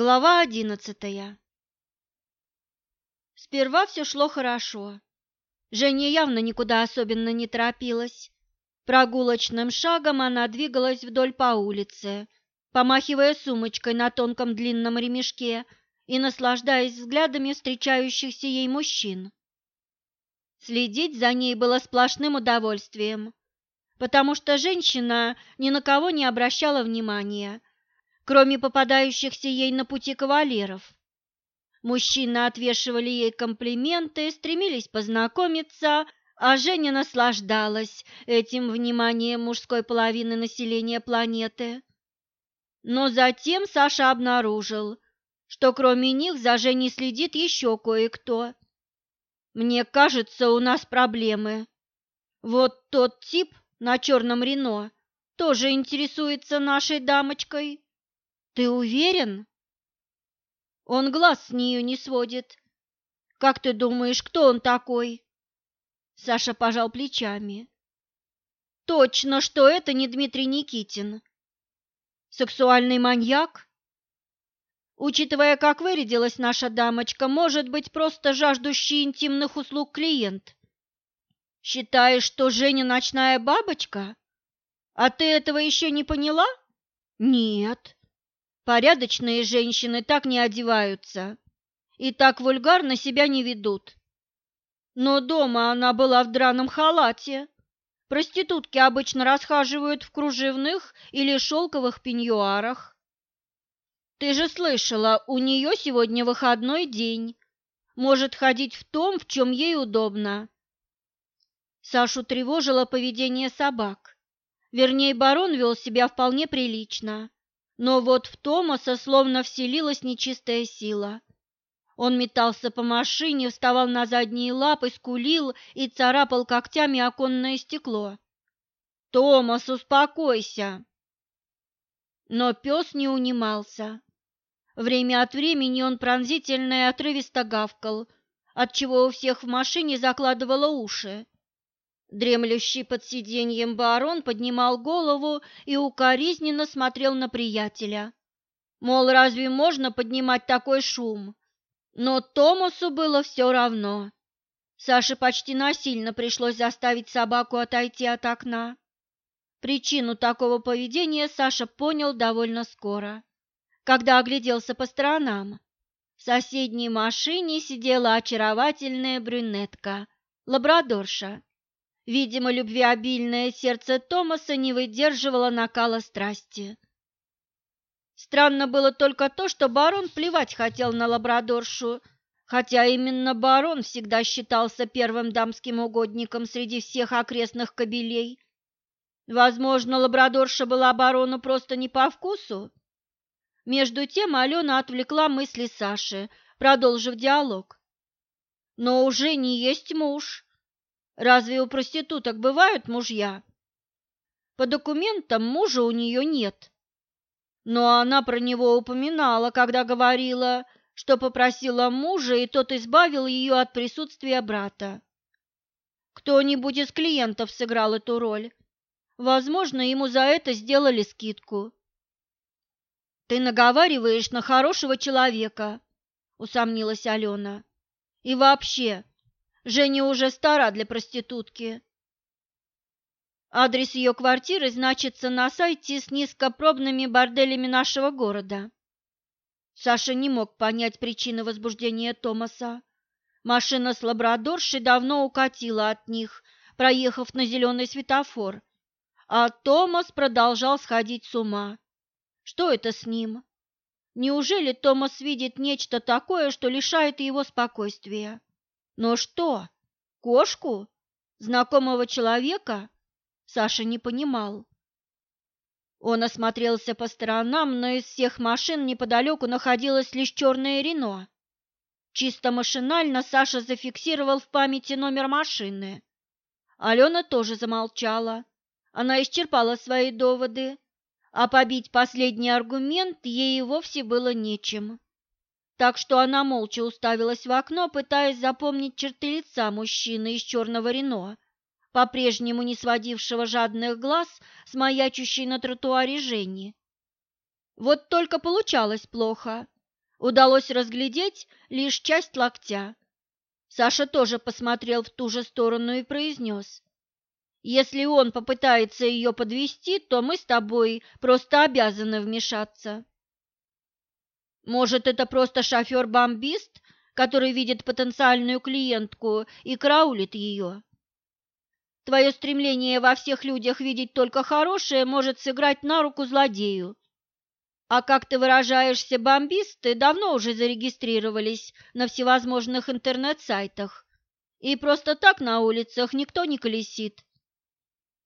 Глава одиннадцатая Сперва все шло хорошо. Женя явно никуда особенно не торопилась. Прогулочным шагом она двигалась вдоль по улице, помахивая сумочкой на тонком длинном ремешке и наслаждаясь взглядами встречающихся ей мужчин. Следить за ней было сплошным удовольствием, потому что женщина ни на кого не обращала внимания, кроме попадающихся ей на пути кавалеров. Мужчины отвешивали ей комплименты, стремились познакомиться, а Женя наслаждалась этим вниманием мужской половины населения планеты. Но затем Саша обнаружил, что кроме них за Женей следит еще кое-кто. «Мне кажется, у нас проблемы. Вот тот тип на черном Рено тоже интересуется нашей дамочкой». Ты уверен? Он глаз с нее не сводит. Как ты думаешь, кто он такой? Саша пожал плечами. Точно, что это не Дмитрий Никитин. Сексуальный маньяк? Учитывая, как вырядилась наша дамочка, может быть, просто жаждущий интимных услуг клиент. Считаешь, что Женя ночная бабочка? А ты этого еще не поняла? Нет. Порядочные женщины так не одеваются и так вульгарно себя не ведут. Но дома она была в драном халате. Проститутки обычно расхаживают в кружевных или шелковых пеньюарах. Ты же слышала, у нее сегодня выходной день. Может ходить в том, в чем ей удобно. Сашу тревожило поведение собак. Вернее, барон вел себя вполне прилично. Но вот в Томаса словно вселилась нечистая сила. Он метался по машине, вставал на задние лапы, скулил и царапал когтями оконное стекло. «Томас, успокойся!» Но пес не унимался. Время от времени он пронзительно и отрывисто гавкал, отчего у всех в машине закладывало уши. Дремлющий под сиденьем барон поднимал голову и укоризненно смотрел на приятеля. Мол, разве можно поднимать такой шум? Но Томасу было все равно. Саше почти насильно пришлось заставить собаку отойти от окна. Причину такого поведения Саша понял довольно скоро, когда огляделся по сторонам. В соседней машине сидела очаровательная брюнетка, лабрадорша Видимо, любвеобильное сердце Томаса не выдерживало накала страсти. Странно было только то, что барон плевать хотел на лабрадоршу, хотя именно барон всегда считался первым дамским угодником среди всех окрестных кобелей. Возможно, лабрадорша была барону просто не по вкусу. Между тем Алена отвлекла мысли Саши, продолжив диалог. «Но уже не есть муж», Разве у проституток бывают мужья? По документам мужа у нее нет. Но она про него упоминала, когда говорила, что попросила мужа, и тот избавил ее от присутствия брата. Кто-нибудь из клиентов сыграл эту роль. Возможно, ему за это сделали скидку. «Ты наговариваешь на хорошего человека», — усомнилась Алена. «И вообще, Женя уже стара для проститутки. Адрес ее квартиры значится на сайте с низкопробными борделями нашего города. Саша не мог понять причины возбуждения Томаса. Машина с лабрадоршей давно укатила от них, проехав на зеленый светофор, а Томас продолжал сходить с ума. Что это с ним? Неужели Томас видит нечто такое, что лишает его спокойствия? Но что? Кошку? Знакомого человека? Саша не понимал. Он осмотрелся по сторонам, но из всех машин неподалеку находилась лишь черное Рено. Чисто машинально Саша зафиксировал в памяти номер машины. Алена тоже замолчала. Она исчерпала свои доводы, а побить последний аргумент ей и вовсе было нечем так что она молча уставилась в окно, пытаясь запомнить черты лица мужчины из черного Рено, по-прежнему не сводившего жадных глаз с маячущей на тротуаре Жени. Вот только получалось плохо. Удалось разглядеть лишь часть локтя. Саша тоже посмотрел в ту же сторону и произнес. «Если он попытается ее подвести, то мы с тобой просто обязаны вмешаться». «Может, это просто шофер-бомбист, который видит потенциальную клиентку и караулит ее?» Твое стремление во всех людях видеть только хорошее может сыграть на руку злодею. А как ты выражаешься, бомбисты давно уже зарегистрировались на всевозможных интернет-сайтах, и просто так на улицах никто не колесит.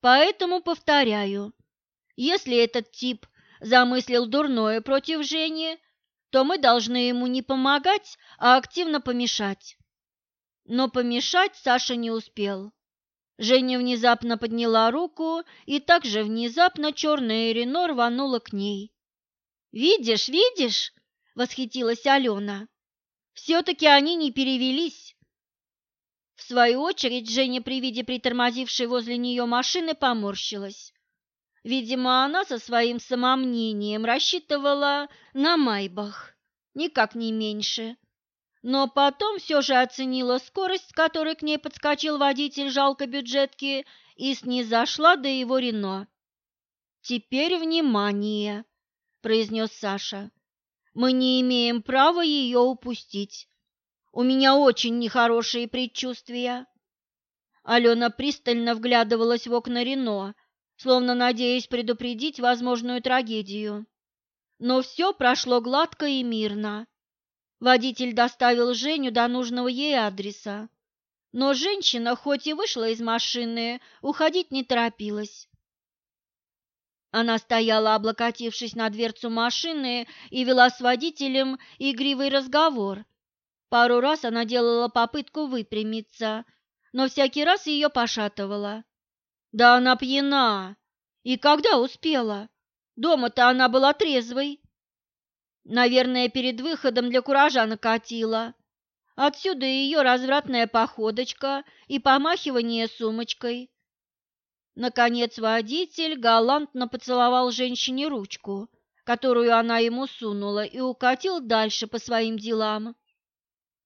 Поэтому повторяю, если этот тип замыслил дурное против Жени, то мы должны ему не помогать, а активно помешать. Но помешать Саша не успел. Женя внезапно подняла руку, и также внезапно черная Рено рванула к ней. «Видишь, видишь?» — восхитилась Алена. «Все-таки они не перевелись». В свою очередь Женя при виде притормозившей возле нее машины поморщилась. Видимо, она со своим самомнением рассчитывала на Майбах, никак не меньше но потом все же оценила скорость, с которой к ней подскочил водитель жалкой бюджетки, и снизошла до его Рено. «Теперь внимание!» – произнес Саша. «Мы не имеем права ее упустить. У меня очень нехорошие предчувствия». Алена пристально вглядывалась в окна Рено, словно надеясь предупредить возможную трагедию. Но все прошло гладко и мирно. Водитель доставил Женю до нужного ей адреса. Но женщина, хоть и вышла из машины, уходить не торопилась. Она стояла, облокотившись на дверцу машины, и вела с водителем игривый разговор. Пару раз она делала попытку выпрямиться, но всякий раз ее пошатывала. Да она пьяна. И когда успела? Дома-то она была трезвой. Наверное, перед выходом для куража накатила. Отсюда ее развратная походочка и помахивание сумочкой. Наконец водитель галантно поцеловал женщине ручку, которую она ему сунула, и укатил дальше по своим делам.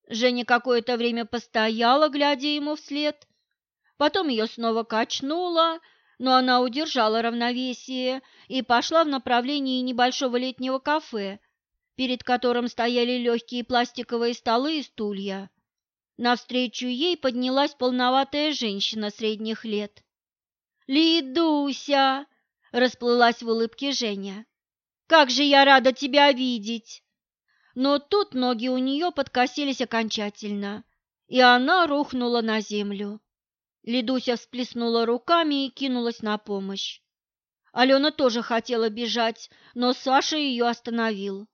Женя какое-то время постояла, глядя ему вслед. Потом ее снова качнуло, но она удержала равновесие и пошла в направлении небольшого летнего кафе, перед которым стояли легкие пластиковые столы и стулья. Навстречу ей поднялась полноватая женщина средних лет. «Лидуся!» – расплылась в улыбке Женя. «Как же я рада тебя видеть!» Но тут ноги у нее подкосились окончательно, и она рухнула на землю. Лидуся всплеснула руками и кинулась на помощь. Алена тоже хотела бежать, но Саша ее остановил.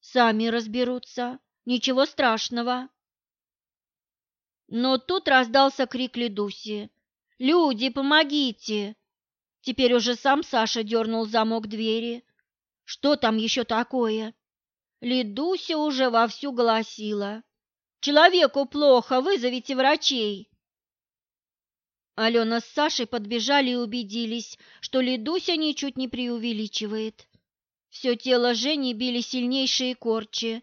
Сами разберутся, ничего страшного. Но тут раздался крик Ледуси. «Люди, помогите!» Теперь уже сам Саша дернул замок двери. «Что там еще такое?» Ледуся уже вовсю голосила. «Человеку плохо, вызовите врачей!» Алена с Сашей подбежали и убедились, что Ледуся ничуть не преувеличивает. Все тело Жени били сильнейшие корчи,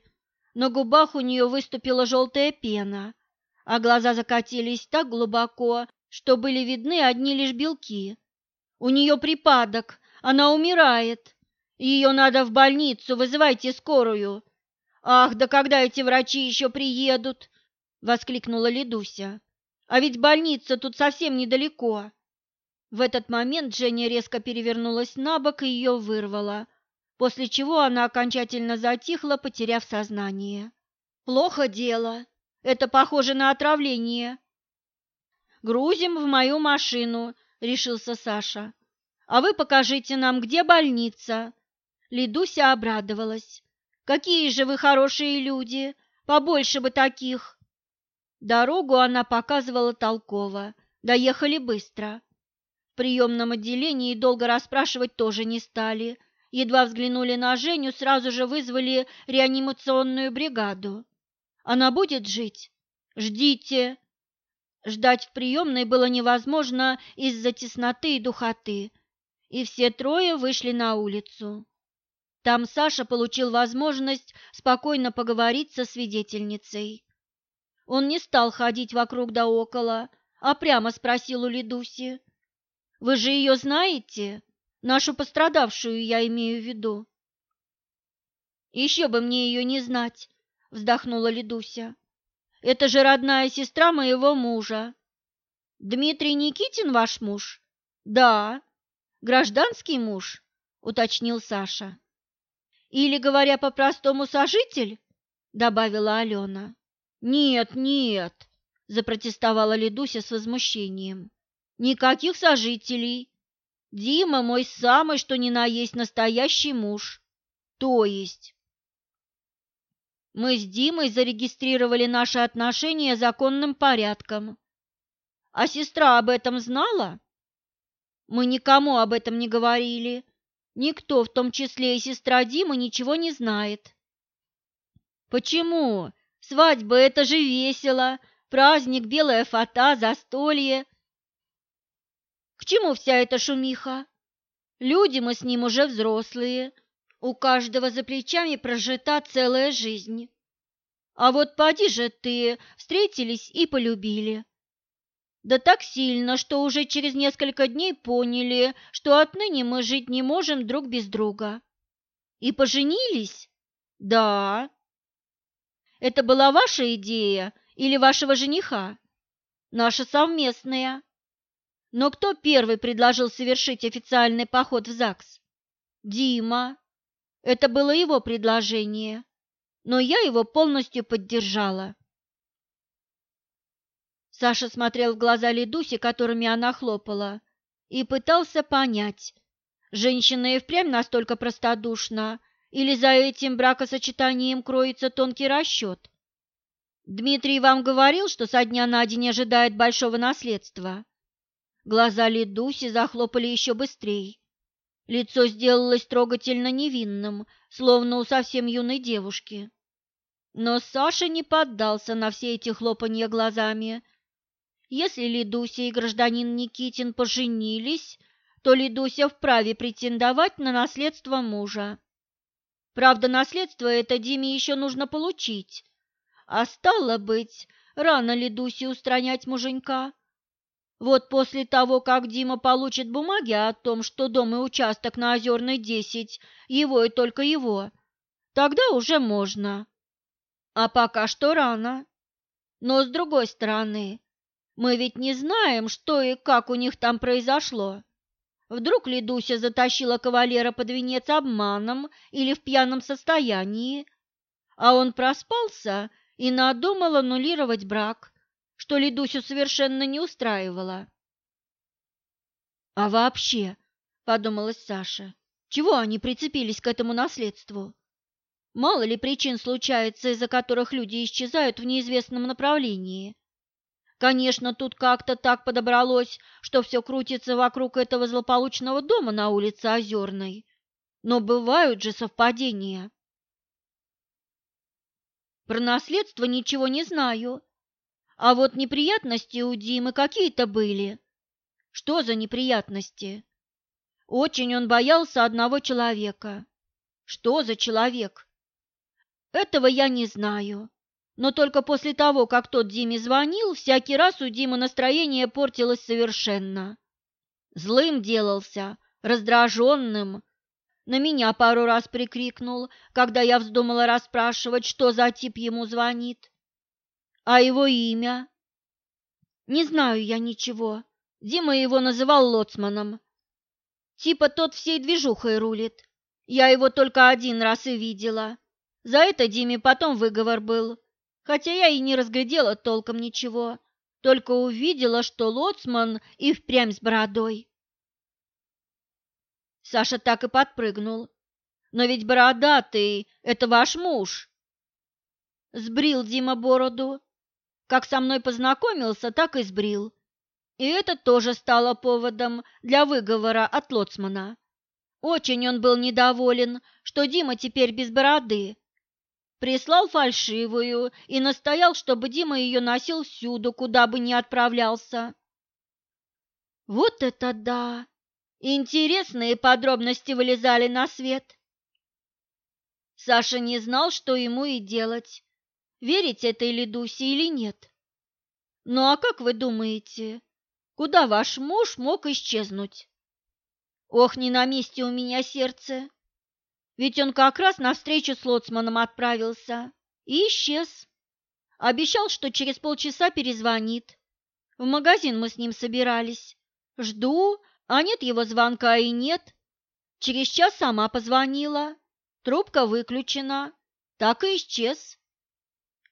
на губах у нее выступила желтая пена, а глаза закатились так глубоко, что были видны одни лишь белки. У нее припадок, она умирает. Ее надо в больницу, вызывайте скорую. Ах, да когда эти врачи еще приедут? воскликнула Ледуся. А ведь больница тут совсем недалеко. В этот момент Женя резко перевернулась на бок и ее вырвала после чего она окончательно затихла, потеряв сознание. «Плохо дело. Это похоже на отравление». «Грузим в мою машину», — решился Саша. «А вы покажите нам, где больница». Лидуся обрадовалась. «Какие же вы хорошие люди! Побольше бы таких!» Дорогу она показывала толково. Доехали быстро. В приемном отделении долго расспрашивать тоже не стали. Едва взглянули на Женю, сразу же вызвали реанимационную бригаду. Она будет жить? Ждите. Ждать в приемной было невозможно из-за тесноты и духоты, и все трое вышли на улицу. Там Саша получил возможность спокойно поговорить со свидетельницей. Он не стал ходить вокруг да около, а прямо спросил у Лидуси. «Вы же ее знаете? Нашу пострадавшую я имею в виду». «Еще бы мне ее не знать», — вздохнула Лидуся. «Это же родная сестра моего мужа». «Дмитрий Никитин ваш муж?» «Да». «Гражданский муж?» — уточнил Саша. «Или, говоря по-простому, сожитель?» — добавила Алена. «Нет, нет», — запротестовала Ледуся с возмущением. «Никаких сожителей. Дима мой самый, что ни на есть, настоящий муж. То есть...» Мы с Димой зарегистрировали наши отношения законным порядком. А сестра об этом знала? Мы никому об этом не говорили. Никто, в том числе и сестра Димы, ничего не знает. Почему? Свадьба – это же весело, праздник, белая фата, застолье. К чему вся эта шумиха? Люди мы с ним уже взрослые, у каждого за плечами прожита целая жизнь. А вот поди же ты, встретились и полюбили. Да так сильно, что уже через несколько дней поняли, что отныне мы жить не можем друг без друга. И поженились? Да. Это была ваша идея или вашего жениха? Наша совместная. Но кто первый предложил совершить официальный поход в ЗАГС? Дима. Это было его предложение, но я его полностью поддержала. Саша смотрел в глаза Ледуси, которыми она хлопала, и пытался понять, женщина и впрямь настолько простодушна, или за этим бракосочетанием кроется тонкий расчет? Дмитрий вам говорил, что со дня на день ожидает большого наследства? Глаза Ледуси захлопали еще быстрее. Лицо сделалось трогательно невинным, словно у совсем юной девушки. Но Саша не поддался на все эти хлопанья глазами. Если Лидуся и гражданин Никитин поженились, то Лидуся вправе претендовать на наследство мужа. Правда, наследство это Диме еще нужно получить. А стало быть, рано ли Дусе устранять муженька? Вот после того, как Дима получит бумаги о том, что дом и участок на Озерной 10, его и только его, тогда уже можно. А пока что рано. Но с другой стороны, мы ведь не знаем, что и как у них там произошло. Вдруг Лидуся затащила кавалера под венец обманом или в пьяном состоянии, а он проспался и надумал аннулировать брак, что Лидусю совершенно не устраивало. «А вообще, — подумалась Саша, — чего они прицепились к этому наследству? Мало ли причин случается, из-за которых люди исчезают в неизвестном направлении. Конечно, тут как-то так подобралось, что все крутится вокруг этого злополучного дома на улице Озерной. Но бывают же совпадения. Про наследство ничего не знаю. А вот неприятности у Димы какие-то были. Что за неприятности? Очень он боялся одного человека. Что за человек? Этого я не знаю. Но только после того, как тот Диме звонил, всякий раз у Димы настроение портилось совершенно. Злым делался, раздраженным. На меня пару раз прикрикнул, когда я вздумала расспрашивать, что за тип ему звонит. А его имя? Не знаю я ничего. Дима его называл лоцманом. Типа тот всей движухой рулит. Я его только один раз и видела. За это Диме потом выговор был хотя я и не разглядела толком ничего, только увидела, что лоцман и впрямь с бородой. Саша так и подпрыгнул. «Но ведь бородатый — это ваш муж!» Сбрил Дима бороду. Как со мной познакомился, так и сбрил. И это тоже стало поводом для выговора от лоцмана. Очень он был недоволен, что Дима теперь без бороды, Прислал фальшивую и настоял, чтобы Дима ее носил всюду, куда бы ни отправлялся. Вот это да! Интересные подробности вылезали на свет. Саша не знал, что ему и делать, верить этой Ледусе или нет. Ну а как вы думаете, куда ваш муж мог исчезнуть? Ох, не на месте у меня сердце. Ведь он как раз на встречу с лоцманом отправился и исчез. Обещал, что через полчаса перезвонит. В магазин мы с ним собирались. Жду, а нет его звонка и нет. Через час сама позвонила. Трубка выключена. Так и исчез.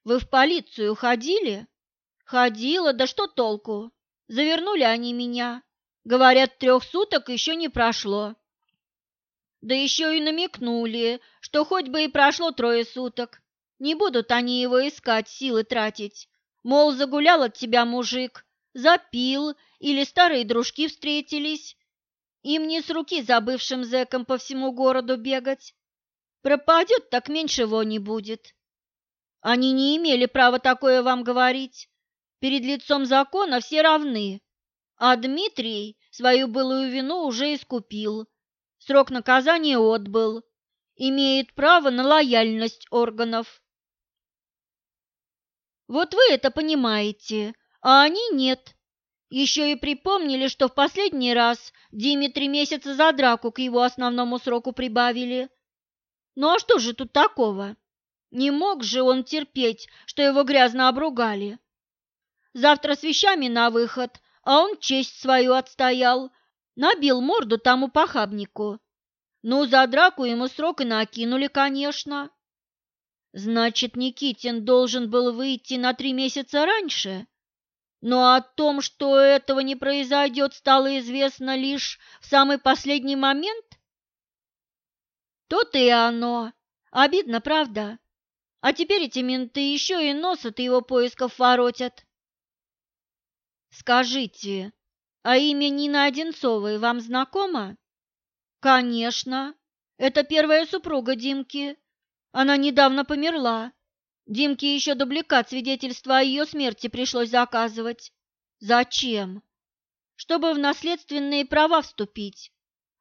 Вы в полицию ходили? Ходила, да что толку? Завернули они меня. Говорят, трех суток еще не прошло. Да еще и намекнули, что хоть бы и прошло трое суток, не будут они его искать, силы тратить. Мол, загулял от тебя мужик, запил или старые дружки встретились. Им не с руки забывшим зэком по всему городу бегать. Пропадет, так меньше его не будет. Они не имели права такое вам говорить. Перед лицом закона все равны. А Дмитрий свою былую вину уже искупил. Срок наказания отбыл. Имеет право на лояльность органов. Вот вы это понимаете, а они нет. Еще и припомнили, что в последний раз Диме три месяца за драку к его основному сроку прибавили. Ну а что же тут такого? Не мог же он терпеть, что его грязно обругали. Завтра с вещами на выход, а он честь свою отстоял, набил морду тому похабнику. Ну, за драку ему срок и накинули, конечно. Значит, Никитин должен был выйти на три месяца раньше? Но о том, что этого не произойдет, стало известно лишь в самый последний момент? То-то и оно. Обидно, правда? А теперь эти менты еще и нос от его поисков воротят. Скажите, а имя Нины Одинцовой вам знакомо? Конечно. Это первая супруга Димки. Она недавно померла. Димке еще дубликат свидетельства о ее смерти пришлось заказывать. Зачем? Чтобы в наследственные права вступить.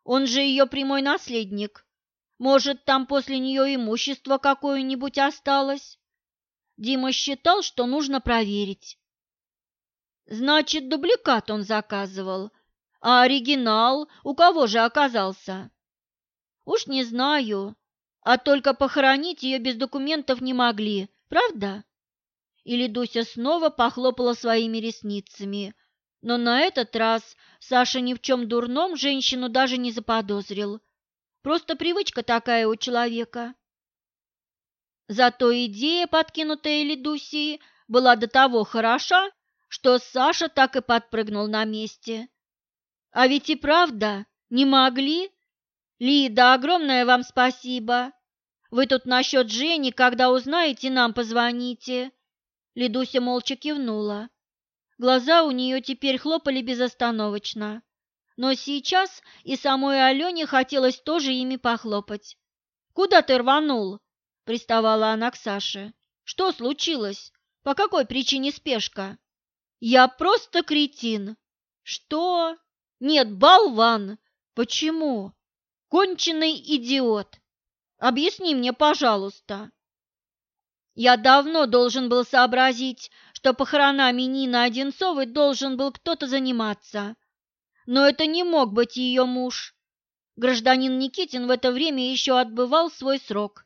Он же ее прямой наследник. Может, там после нее имущество какое-нибудь осталось? Дима считал, что нужно проверить. Значит, дубликат он заказывал, а оригинал у кого же оказался? Уж не знаю, а только похоронить ее без документов не могли, правда? Или Дуся снова похлопала своими ресницами, но на этот раз Саша ни в чем дурном женщину даже не заподозрил. Просто привычка такая у человека. Зато идея, подкинутая Лидусией, была до того хороша, что Саша так и подпрыгнул на месте. А ведь и правда, не могли Лида, огромное вам спасибо. Вы тут насчет Жени, когда узнаете, нам позвоните. Лидуся молча кивнула. Глаза у нее теперь хлопали безостановочно. Но сейчас и самой Алене хотелось тоже ими похлопать. «Куда ты рванул?» – приставала она к Саше. «Что случилось? По какой причине спешка?» «Я просто кретин». «Что?» «Нет, болван». «Почему?» Конченый идиот! Объясни мне, пожалуйста. Я давно должен был сообразить, что похоронами Нины Одинцовой должен был кто-то заниматься. Но это не мог быть ее муж. Гражданин Никитин в это время еще отбывал свой срок.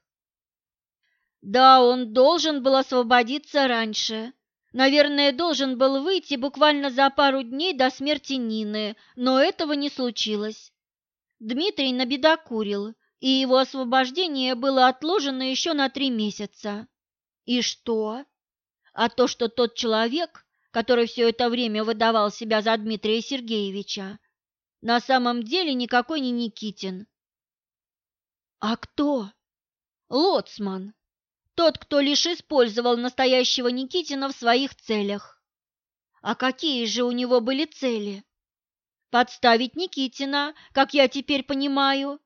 Да, он должен был освободиться раньше. Наверное, должен был выйти буквально за пару дней до смерти Нины, но этого не случилось. Дмитрий набедокурил, и его освобождение было отложено еще на три месяца. И что? А то, что тот человек, который все это время выдавал себя за Дмитрия Сергеевича, на самом деле никакой не Никитин. А кто? Лоцман. Тот, кто лишь использовал настоящего Никитина в своих целях. А какие же у него были цели? подставить Никитина, как я теперь понимаю,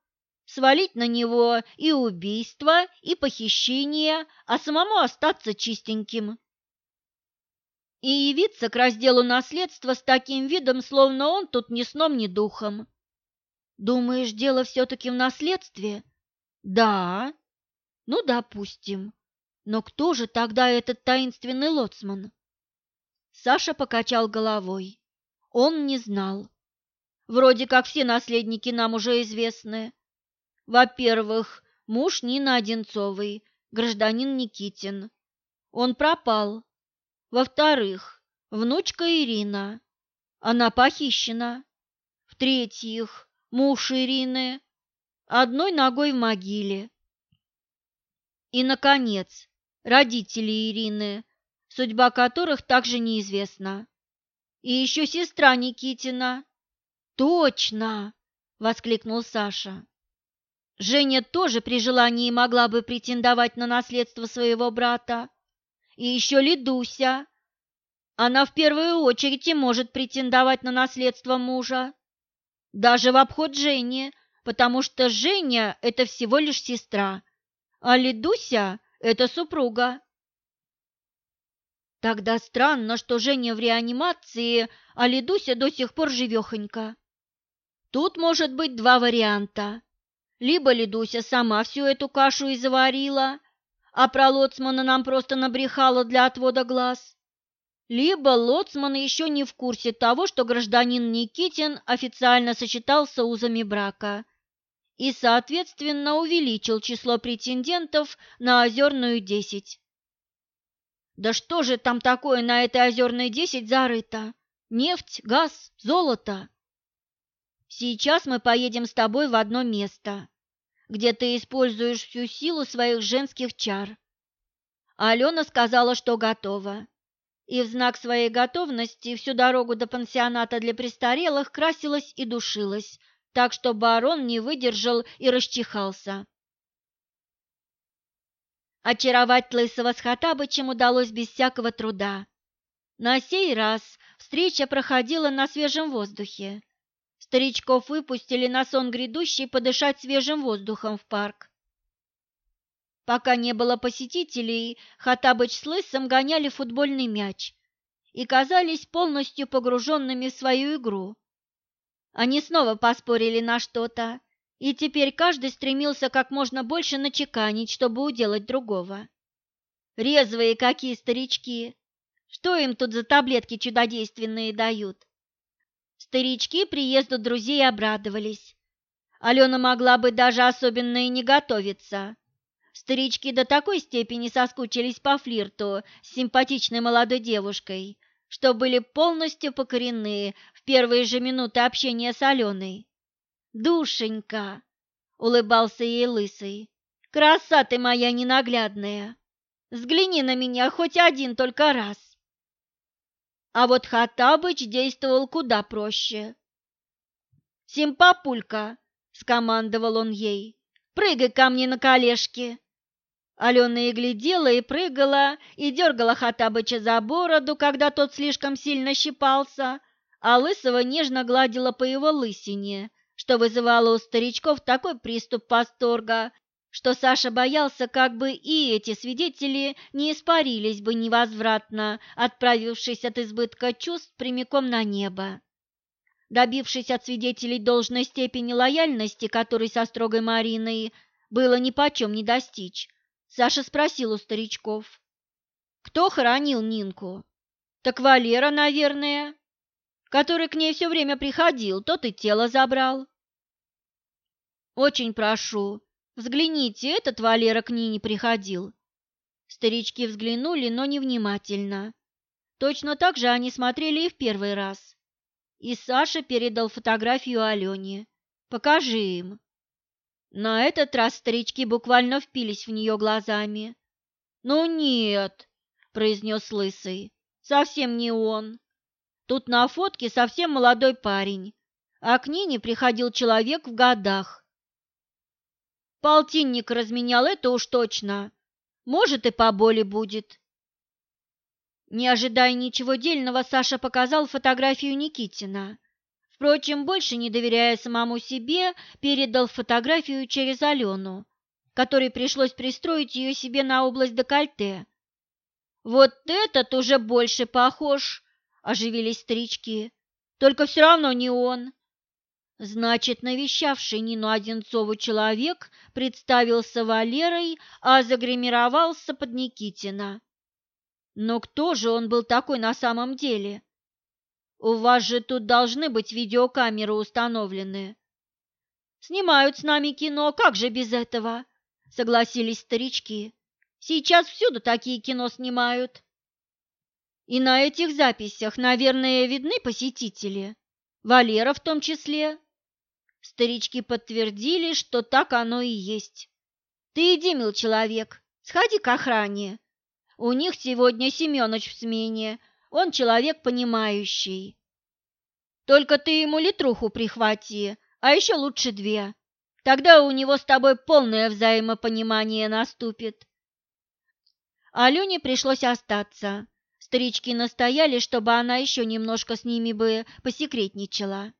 свалить на него и убийство, и похищение, а самому остаться чистеньким. И явиться к разделу наследства с таким видом, словно он тут ни сном, ни духом. Думаешь, дело все-таки в наследстве? Да. Ну, допустим. Но кто же тогда этот таинственный лоцман? Саша покачал головой. Он не знал. Вроде как все наследники нам уже известны. Во-первых, муж Нины Одинцовой, гражданин Никитин. Он пропал. Во-вторых, внучка Ирина. Она похищена. В-третьих, муж Ирины. Одной ногой в могиле. И, наконец, родители Ирины, судьба которых также неизвестна. И еще сестра Никитина. «Точно!» – воскликнул Саша. Женя тоже при желании могла бы претендовать на наследство своего брата. И еще Лидуся. Она в первую очередь и может претендовать на наследство мужа. Даже в обход Жени, потому что Женя – это всего лишь сестра, а Лидуся – это супруга. Тогда странно, что Женя в реанимации, а Лидуся до сих пор живехонька. Тут может быть два варианта. Либо Лидуся сама всю эту кашу и заварила, а про Лоцмана нам просто набрехала для отвода глаз. Либо Лоцман еще не в курсе того, что гражданин Никитин официально сочетался узами брака и, соответственно, увеличил число претендентов на озерную десять. Да что же там такое на этой озерной десять зарыто? Нефть, газ, золото? Сейчас мы поедем с тобой в одно место, где ты используешь всю силу своих женских чар. Алена сказала, что готова. И в знак своей готовности всю дорогу до пансионата для престарелых красилась и душилась, так что барон не выдержал и расчихался. Очаровать Лысого с Хатабычем удалось без всякого труда. На сей раз встреча проходила на свежем воздухе. Старичков выпустили на сон грядущий подышать свежим воздухом в парк. Пока не было посетителей, Хатабыч с Лысым гоняли футбольный мяч и казались полностью погруженными в свою игру. Они снова поспорили на что-то, и теперь каждый стремился как можно больше начеканить, чтобы уделать другого. Резвые какие старички! Что им тут за таблетки чудодейственные дают? Старички приезду друзей обрадовались. Алена могла бы даже особенно и не готовиться. Старички до такой степени соскучились по флирту с симпатичной молодой девушкой, что были полностью покорены первые же минуты общения с Аленой. «Душенька!» — улыбался ей лысый. «Краса ты моя ненаглядная! Взгляни на меня хоть один только раз!» А вот Хатабыч действовал куда проще. «Симпапулька!» — скомандовал он ей. «Прыгай ко мне на колешки!» Алена и глядела, и прыгала, и дергала Хатабыча за бороду, когда тот слишком сильно щипался, а Лысого нежно гладила по его лысине, что вызывало у старичков такой приступ восторга, что Саша боялся, как бы и эти свидетели не испарились бы невозвратно, отправившись от избытка чувств прямиком на небо. Добившись от свидетелей должной степени лояльности, которой со строгой Мариной было нипочем не достичь, Саша спросил у старичков. «Кто хоронил Нинку?» «Так Валера, наверное, который к ней все время приходил, тот и тело забрал». «Очень прошу, Взгляните, этот Валера к ней не приходил. Старички взглянули, но невнимательно. Точно так же они смотрели и в первый раз. И Саша передал фотографию Алене. «Покажи им». На этот раз старички буквально впились в нее глазами. «Ну нет», — произнес Лысый, — «совсем не он. Тут на фотке совсем молодой парень, а к Нине приходил человек в годах. Полтинник разменял, это уж точно. Может, и поболе будет. Не ожидая ничего дельного, Саша показал фотографию Никитина. Впрочем, больше не доверяя самому себе, передал фотографию через Алену, которой пришлось пристроить ее себе на область декольте. «Вот этот уже больше похож», – оживились старички. «Только все равно не он. Значит, навещавший Нину Одинцову человек представился Валерой, а загримировался под Никитина. Но кто же он был такой на самом деле? У вас же тут должны быть видеокамеры установлены. Снимают с нами кино, как же без этого? Согласились старички. Сейчас всюду такие кино снимают. И на этих записях, наверное, видны посетители. Валера в том числе. Старички подтвердили, что так оно и есть. Ты иди, мил человек, сходи к охране. У них сегодня Семёныч в смене, он человек понимающий. Только ты ему литруху прихвати, а еще лучше две. Тогда у него с тобой полное взаимопонимание наступит. Алёне пришлось остаться. Старички настояли, чтобы она еще немножко с ними бы посекретничала.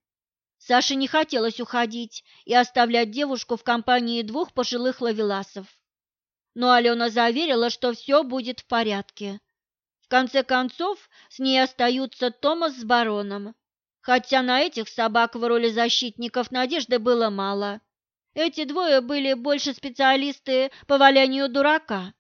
Саше не хотелось уходить и оставлять девушку в компании двух пожилых лавеласов. Но Алена заверила, что все будет в порядке. В конце концов, с ней остаются Томас с бароном. Хотя на этих собак в роли защитников надежды было мало. Эти двое были больше специалисты по валянию дурака.